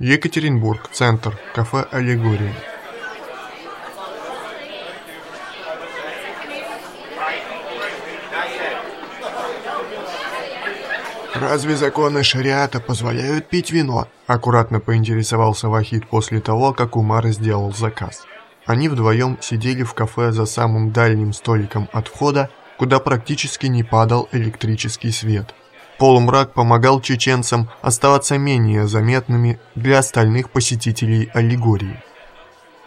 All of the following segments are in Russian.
Екатеринбург, центр, кафе «Аллегория». «Разве законы шариата позволяют пить вино?» Аккуратно поинтересовался Вахид после того, как Умар сделал заказ. Они вдвоем сидели в кафе за самым дальним столиком от входа, куда практически не падал электрический свет – Полумрак помогал чеченцам оставаться менее заметными для остальных посетителей аллегории.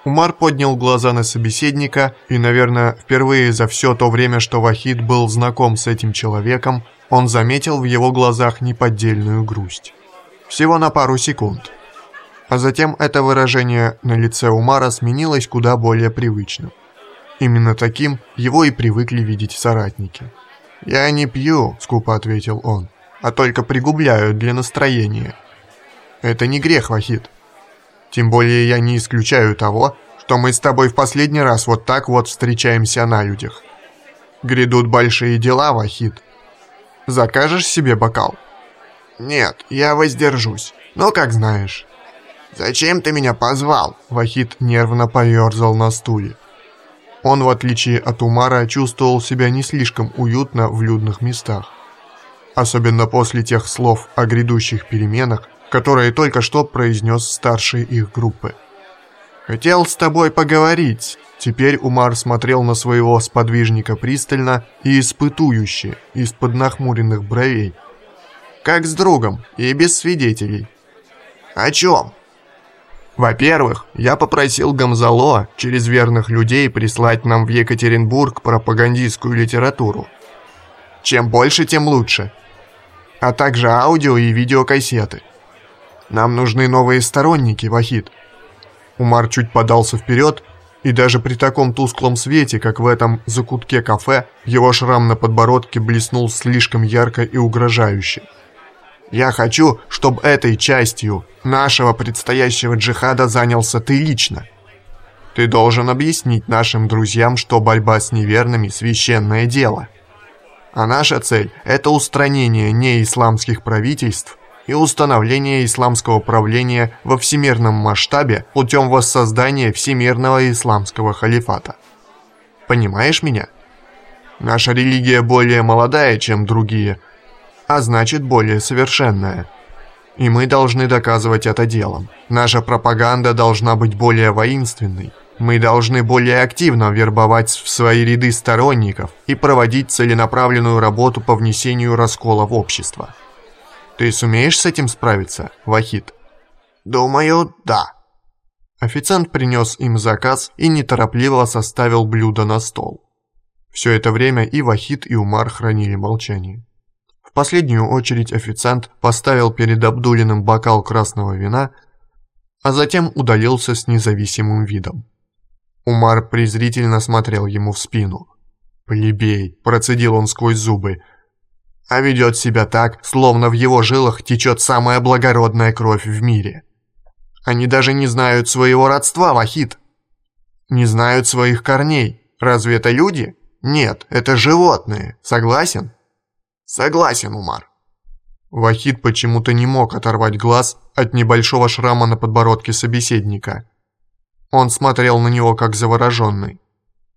Умар поднял глаза на собеседника, и, наверное, впервые за все то время, что Вахид был знаком с этим человеком, он заметил в его глазах неподдельную грусть. Всего на пару секунд. А затем это выражение на лице Умара сменилось куда более привычным. Именно таким его и привыкли видеть соратники. «Я не пью», — скупо ответил он а только пригубляют для настроения. Это не грех, Вахид. Тем более я не исключаю того, что мы с тобой в последний раз вот так вот встречаемся на людях. Грядут большие дела, Вахид. Закажешь себе бокал? Нет, я воздержусь. Но как знаешь. «Зачем ты меня позвал?» Вахид нервно поерзал на стуле. Он, в отличие от Умара, чувствовал себя не слишком уютно в людных местах особенно после тех слов о грядущих переменах, которые только что произнес старший их группы. «Хотел с тобой поговорить». Теперь Умар смотрел на своего сподвижника пристально и испытующе, из-под нахмуренных бровей. «Как с другом и без свидетелей». «О чем?» Во-первых, я попросил Гамзало через верных людей прислать нам в Екатеринбург пропагандистскую литературу. Чем больше, тем лучше а также аудио и видеокассеты. Нам нужны новые сторонники, Вахид. Умар чуть подался вперед, и даже при таком тусклом свете, как в этом закутке кафе, его шрам на подбородке блеснул слишком ярко и угрожающе. «Я хочу, чтобы этой частью нашего предстоящего джихада занялся ты лично. Ты должен объяснить нашим друзьям, что борьба с неверными – священное дело». А наша цель – это устранение неисламских правительств и установление исламского правления во всемирном масштабе путем воссоздания всемирного исламского халифата. Понимаешь меня? Наша религия более молодая, чем другие, а значит более совершенная. И мы должны доказывать это делом. Наша пропаганда должна быть более воинственной, мы должны более активно вербовать в свои ряды сторонников и проводить целенаправленную работу по внесению раскола в общество. Ты сумеешь с этим справиться, Вахид? Думаю, да. Официант принес им заказ и неторопливо составил блюдо на стол. Все это время и Вахид, и Умар хранили молчание. В последнюю очередь официант поставил перед Абдулиным бокал красного вина, а затем удалился с независимым видом. Умар презрительно смотрел ему в спину. «Плебей!» – процедил он сквозь зубы. «А ведет себя так, словно в его жилах течет самая благородная кровь в мире. Они даже не знают своего родства, Вахид. Не знают своих корней. Разве это люди? Нет, это животные. Согласен?» «Согласен, Умар». Вахид почему-то не мог оторвать глаз от небольшого шрама на подбородке собеседника – он смотрел на него как завороженный.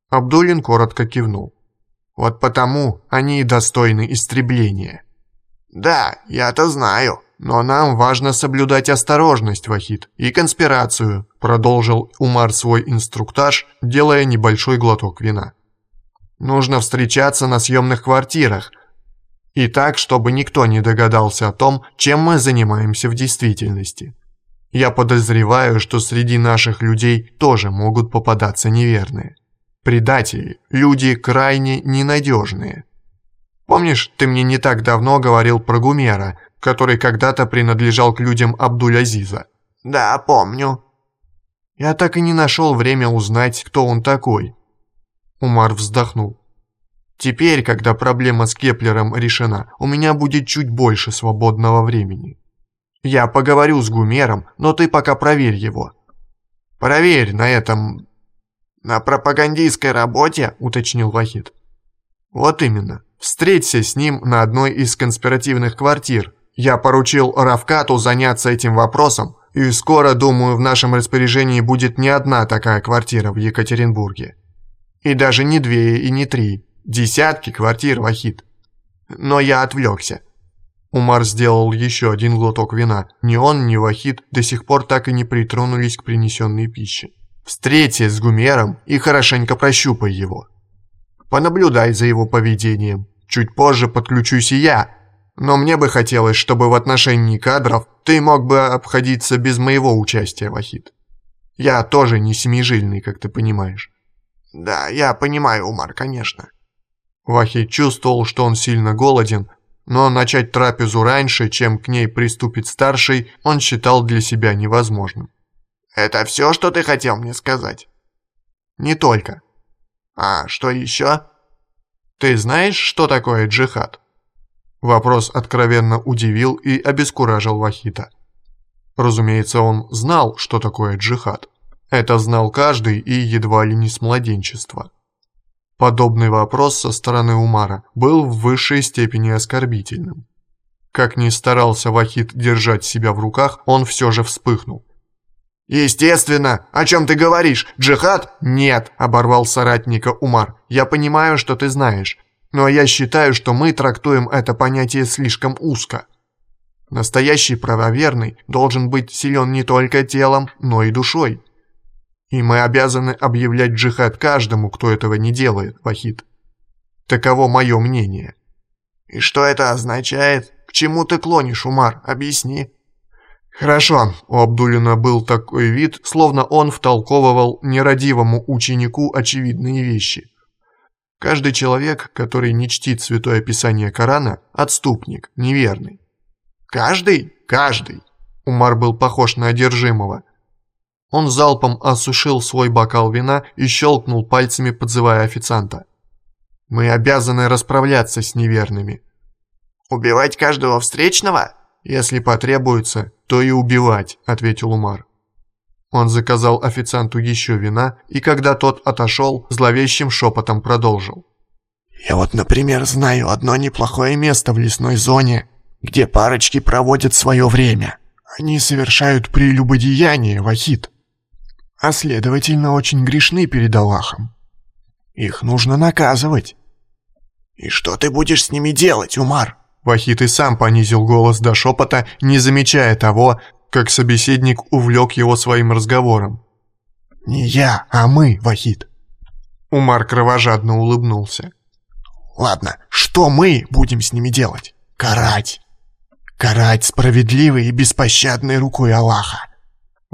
Абдулин коротко кивнул. «Вот потому они и достойны истребления». «Да, я-то знаю, но нам важно соблюдать осторожность, Вахид, и конспирацию», продолжил Умар свой инструктаж, делая небольшой глоток вина. «Нужно встречаться на съемных квартирах, и так, чтобы никто не догадался о том, чем мы занимаемся в действительности». Я подозреваю, что среди наших людей тоже могут попадаться неверные. Предатели, люди крайне ненадежные. Помнишь, ты мне не так давно говорил про Гумера, который когда-то принадлежал к людям Абдуль-Азиза? Да, помню. Я так и не нашел время узнать, кто он такой. Умар вздохнул. Теперь, когда проблема с Кеплером решена, у меня будет чуть больше свободного времени. Я поговорю с Гумером, но ты пока проверь его. Проверь на этом... На пропагандистской работе, уточнил Вахид. Вот именно. Встреться с ним на одной из конспиративных квартир. Я поручил Равкату заняться этим вопросом, И скоро, думаю, в нашем распоряжении будет не одна такая квартира в Екатеринбурге. И даже не две и не три. Десятки квартир, Вахид. Но я отвлекся. Умар сделал еще один глоток вина. Ни он, ни Вахид до сих пор так и не притронулись к принесенной пище. Встреться с Гумером и хорошенько прощупай его. Понаблюдай за его поведением. Чуть позже подключусь и я. Но мне бы хотелось, чтобы в отношении кадров ты мог бы обходиться без моего участия, Вахид. Я тоже не семижильный, как ты понимаешь. Да, я понимаю, Умар, конечно. Вахид чувствовал, что он сильно голоден, но начать трапезу раньше, чем к ней приступит старший, он считал для себя невозможным. «Это все, что ты хотел мне сказать?» «Не только». «А что еще?» «Ты знаешь, что такое джихад?» Вопрос откровенно удивил и обескуражил Вахита. Разумеется, он знал, что такое джихад. Это знал каждый и едва ли не с младенчества. Подобный вопрос со стороны Умара был в высшей степени оскорбительным. Как ни старался Вахид держать себя в руках, он все же вспыхнул. «Естественно! О чем ты говоришь? Джихад?» «Нет!» – оборвал соратника Умар. «Я понимаю, что ты знаешь, но я считаю, что мы трактуем это понятие слишком узко. Настоящий правоверный должен быть силен не только телом, но и душой. И мы обязаны объявлять джихад каждому, кто этого не делает, Вахид. Таково мое мнение. И что это означает? К чему ты клонишь, Умар? Объясни. Хорошо, у Абдулина был такой вид, словно он втолковывал нерадивому ученику очевидные вещи. Каждый человек, который не чтит Святое Писание Корана, отступник, неверный. Каждый? Каждый. Умар был похож на одержимого. Он залпом осушил свой бокал вина и щелкнул пальцами, подзывая официанта. «Мы обязаны расправляться с неверными». «Убивать каждого встречного?» «Если потребуется, то и убивать», — ответил Умар. Он заказал официанту еще вина, и когда тот отошел, зловещим шепотом продолжил. «Я вот, например, знаю одно неплохое место в лесной зоне, где парочки проводят свое время. Они совершают прелюбодеяние, Вахид а следовательно очень грешны перед Аллахом. Их нужно наказывать. «И что ты будешь с ними делать, Умар?» Вахид и сам понизил голос до шепота, не замечая того, как собеседник увлек его своим разговором. «Не я, а мы, Вахид». Умар кровожадно улыбнулся. «Ладно, что мы будем с ними делать? Карать. Карать справедливой и беспощадной рукой Аллаха.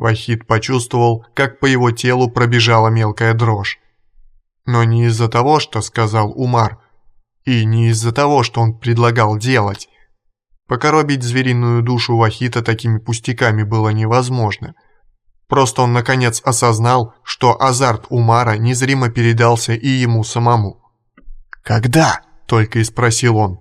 Вахид почувствовал, как по его телу пробежала мелкая дрожь. Но не из-за того, что сказал Умар, и не из-за того, что он предлагал делать. Покоробить звериную душу Вахита такими пустяками было невозможно. Просто он наконец осознал, что азарт Умара незримо передался и ему самому. «Когда?» – только и спросил он.